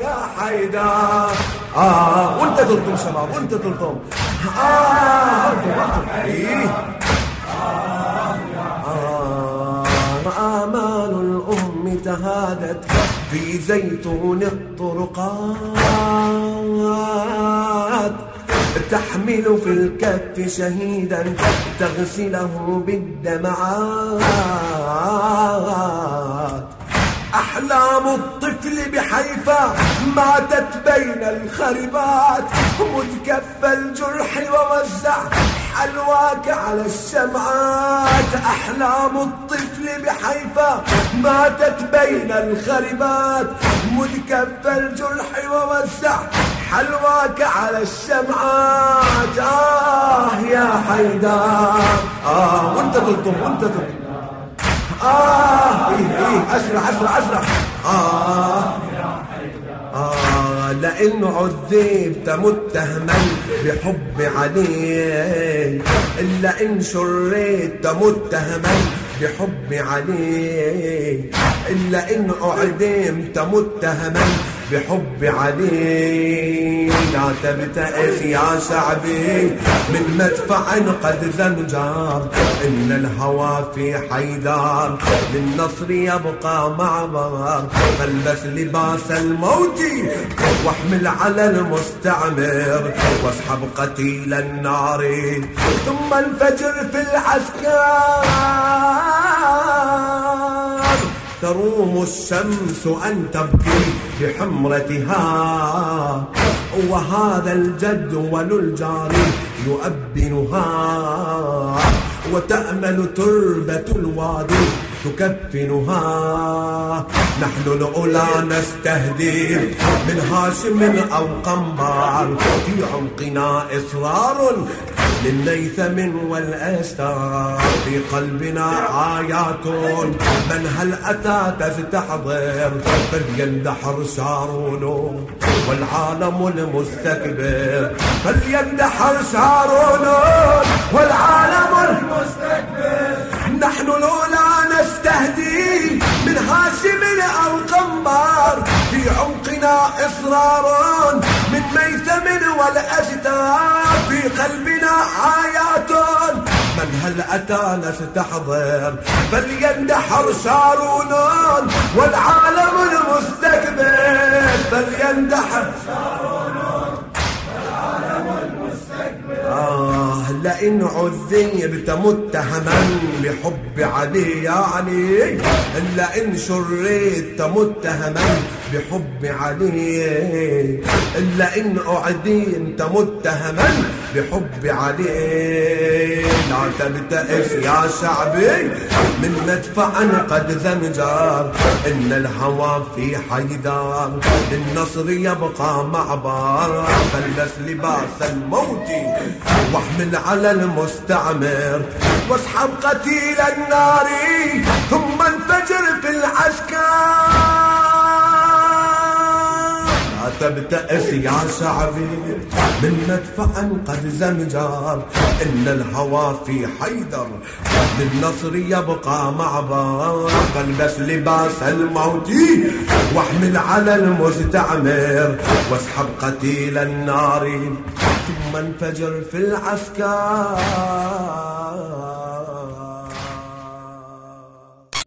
يا حيدر. آه وانت تلطم شباب وانت تلطم. آه إيه. آه آمال الأم تهادت في زيتون الطرقات. تحمل في الكف شهيدا تغسله بالدمعات. أحلام الطفل بحيفا ماتت بين الخربات. متكف الجرح ووزع حلواك على الشمعات أحلام الطفل بحيفا ماتت بين الخربات. متكف الجرح ووزع حلواك على الشمعات آه يا حيدر آه وانت تلطم وانت تلطم. آه إيه إيه أسرع أسرع أسرع. آه آه لأن عذبت متهما بحب علي إلا إن شريت متهما بحب علي إلا إن أعدمت متهما بحب علي. لا تبتئس يا شعبي من مدفع قد زنجر. إن الهوى في حيدر للنصر يبقى معبر فالبس لباس الموت واحمل على المستعمر. واسحب قتيل النار ثم انفجر في العسكر. تروم الشمس أن تبكي بحمرتها وهذا الجدول الجاري يؤبنها وتأمل تربة الوادي تكفنها نحن الأولى نستهدي من هاشم أو قنبار في عمقنا إصرار. للنيثم والأستار. في قلبنا آيات. من هل أتى تستحضر؟ فليندحر شارون. والعالم المستكبر. فليندحر شارون. والعالم المستكبر. نحن الأولى إصرار من ميثم والأستار في قلبنا آيات من هل أتى نستحضر فليندحر شارون والعالم المستكبر. فليندحر شارون آه لئن عذبت متهما بحب علي. يعني لئن شريت متهما بحب علي لئن أعدمت متهما بحب علي لا تبتئس يا شعبي. من مدفع قد زمجر إن الهوى في حيدر للنصر يبقى معبر فلبس لباس الموت واحمل على المستعمر. واسحب قتيل النار ثم انفجر تبتئس يا شعبي. من مدفع قد زمجر إن الهوى في حيدر. للنصر يبقى معبر فالبس لباس الموت واحمل على المستعمر. واسحب قتيل النار ثم انفجر في العسكر.